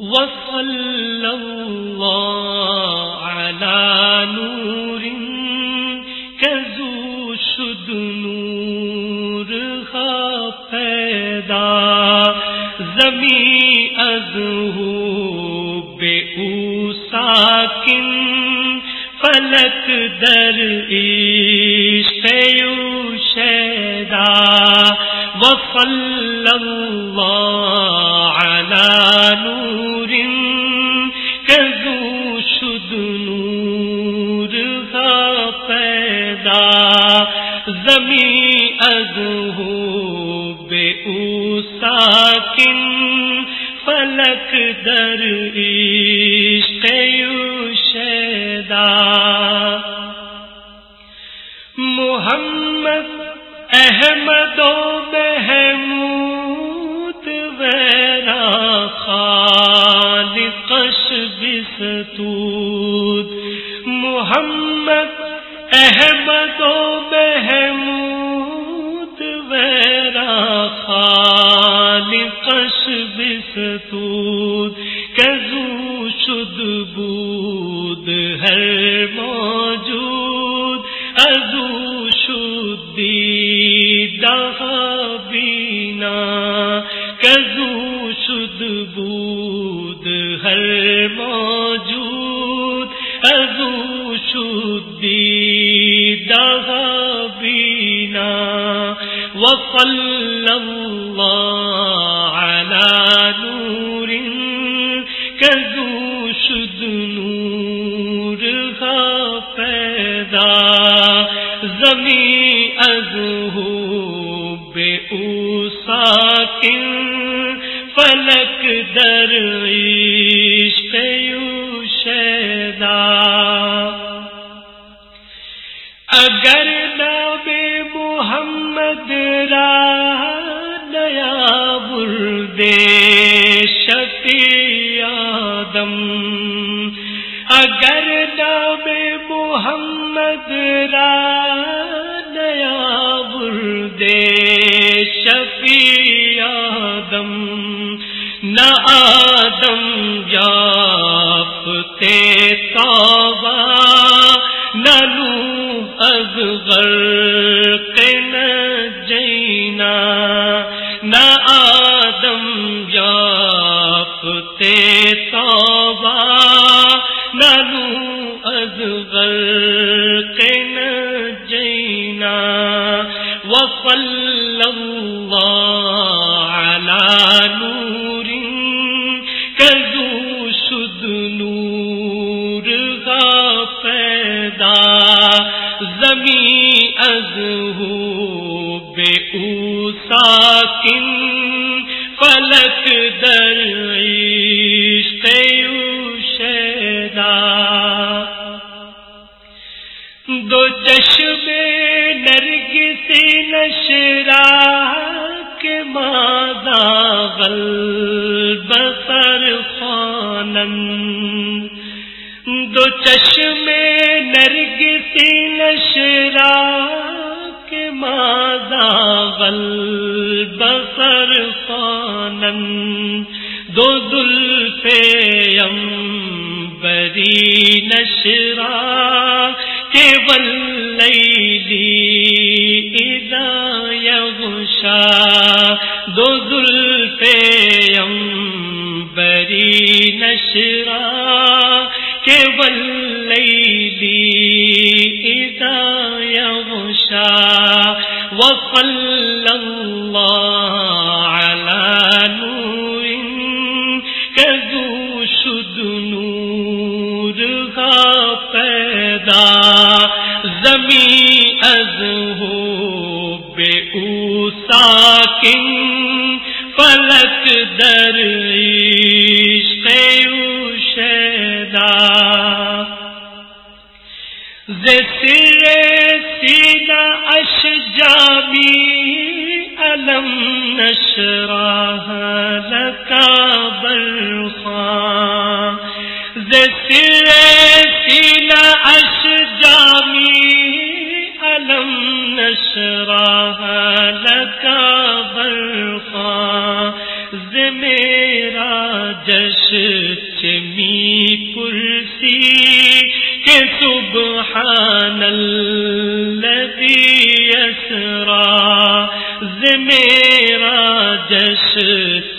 وصلى الله على نور كزو شد نور پیدا. زمین ازہو بے او ساکن، فلک در عشق یو شیدا وصل اللہ شد نور کا پیدا، زمین ازہو بے او ساکن فلک در عشق شیدا محمد احمد و محمود ویرا خالقش بستود محمد احمد و محمود ویرا خالقش بستود کزو شد بود ہر موجود۔ ازو شدی دہا بینا۔ کزو شد بود ہر موجود وصل اللہ علی نور کزو شد نور کا پیدا زمین ازہو بے او بردے شفیع آدم۔ اگر نام محمد را نیا بردے شفیع آدم، نہ آدم یافتے توبہ، نہ نو از یافتے توبہ نہ از جینا وصل اللہ علی نور شد نور کا پیدا، زمین ازہو بے او ساکن فلک در شیدا دو چشم نرگ سے نشرا کے مادا بسر خانن۔ دو چشم نرگ سے نشرا کے مادا غل بسر خانن دو دل پہ بری نشرا، کیول ادا یغشا۔ دو دل پہ بری نشرا، کیول ادا زمین ازہو بے او ساکن فلک در عشق یو شیدا زسر سینہ اشجابی علم نشراہ لکا برخان زسر نشراہ لکا برخان میرا جش چمی پرسی کے سبحان الذي اسرا ز میرا جش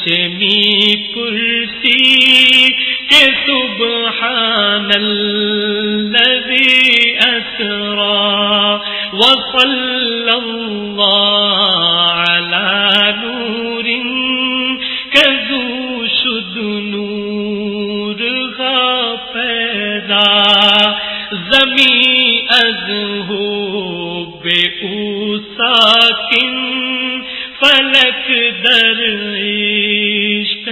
چمی پرسی کے سبحان الذي اسرا وصلى الله فلک در عشق